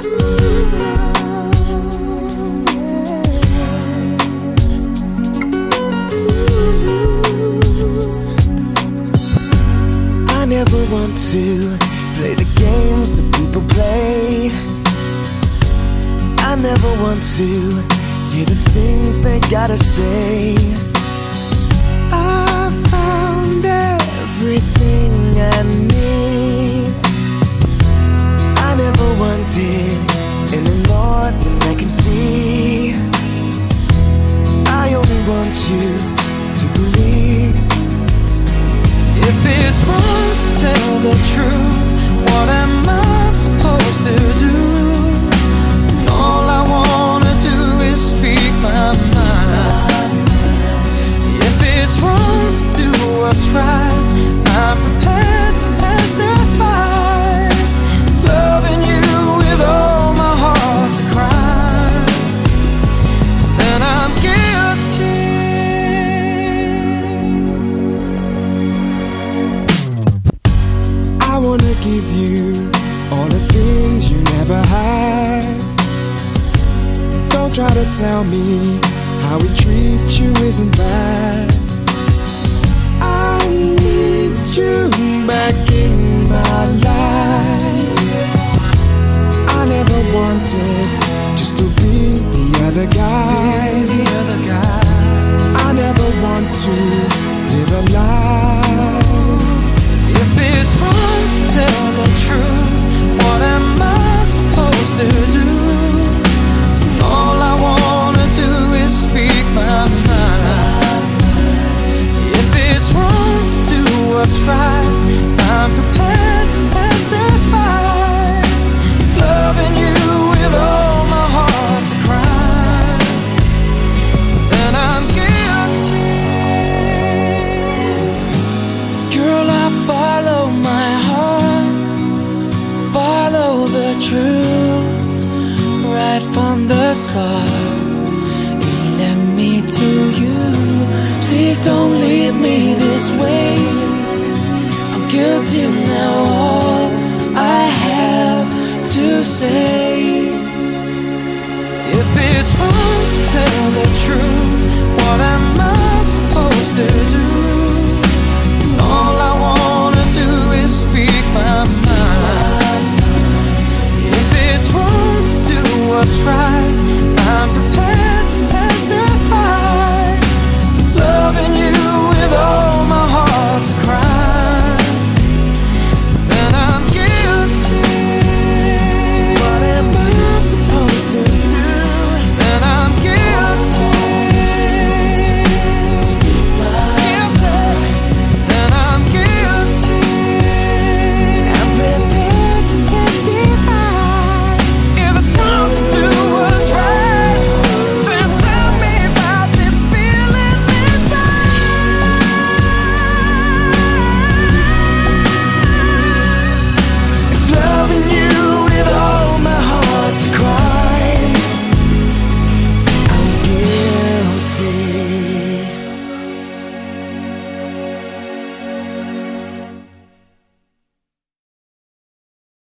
I never want to play the games that people play. I never want to hear the things they gotta say. It's wrong to tell the truth, what am I supposed to do? All I wanna do is speak my mind. If it's wrong to do what's right, I'm prepared to test testify. To tell me how we treat you isn't bad. I need you back in my life. I never wanted just to be the other guy. Truth right from the start. It led me to you. Please don't leave me this way. I'm guilty now. All I have to say. If it's wrong to tell the truth, what am I supposed to do? I'm prepared